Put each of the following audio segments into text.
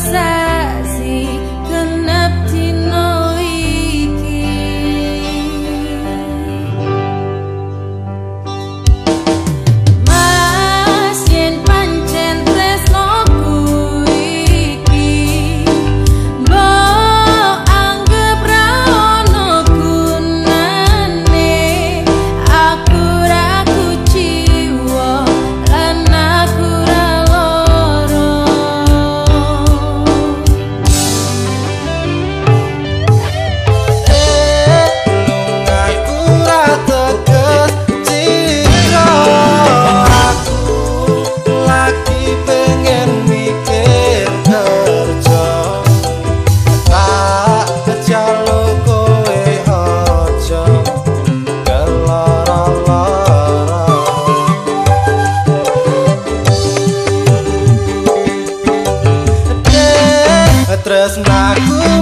said tresnaku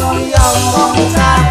yang mong time.